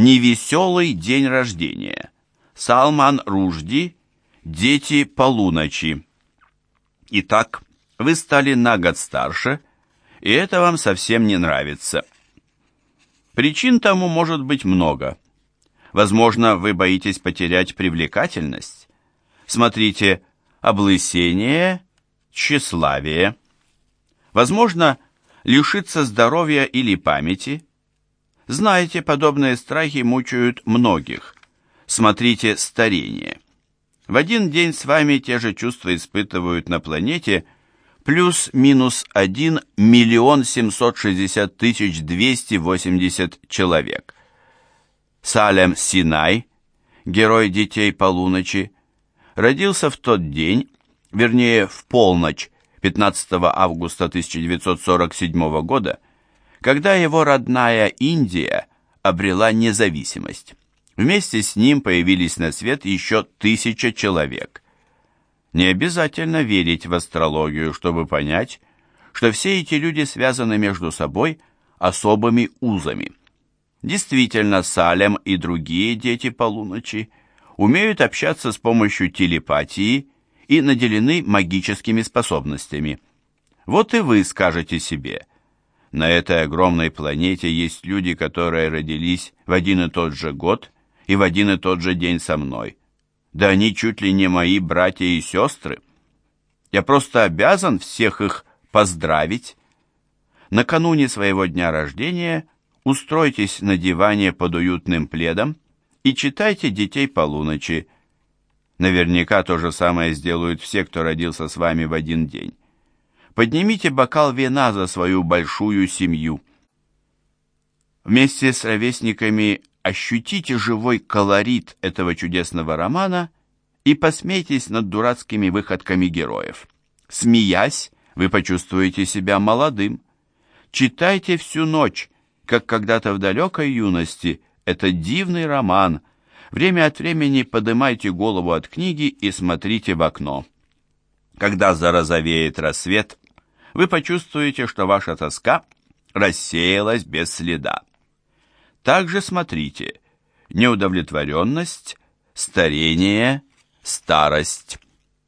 Невеселый день рождения. Салман Ружди. Дети полуночи. Итак, вы стали на год старше, и это вам совсем не нравится. Причин тому может быть много. Возможно, вы боитесь потерять привлекательность. Смотрите, облысение, тщеславие. Возможно, лишиться здоровья или памяти. Знаете, подобные страхи мучают многих. Смотрите старение. В один день с вами те же чувства испытывают на планете плюс-минус 1 миллион 760 тысяч 280 человек. Салем Синай, герой детей полуночи, родился в тот день, вернее в полночь 15 августа 1947 года, когда его родная Индия обрела независимость. Вместе с ним появились на свет еще тысяча человек. Не обязательно верить в астрологию, чтобы понять, что все эти люди связаны между собой особыми узами. Действительно, Салем и другие дети полуночи умеют общаться с помощью телепатии и наделены магическими способностями. Вот и вы скажете себе, на этой огромной планете есть люди, которые родились в один и тот же год и в один и тот же день со мной. Да они чуть ли не мои братья и сестры. Я просто обязан всех их поздравить. Накануне своего дня рождения устройтесь на диване под уютным пледом и читайте «Детей полуночи», Наверняка то же самое сделают все, кто родился с вами в один день. Поднимите бокал вина за свою большую семью. Вместе с ровесниками ощутите живой колорит этого чудесного романа и посмейтесь над дурацкими выходками героев. Смеясь, вы почувствуете себя молодым. Читайте всю ночь, как когда-то в далекой юности, этот дивный роман – Время от времени поднимайте голову от книги и смотрите в окно. Когда зарозовеет рассвет, вы почувствуете, что ваша тоска рассеялась без следа. Также смотрите неудовлетворенность, старение, старость.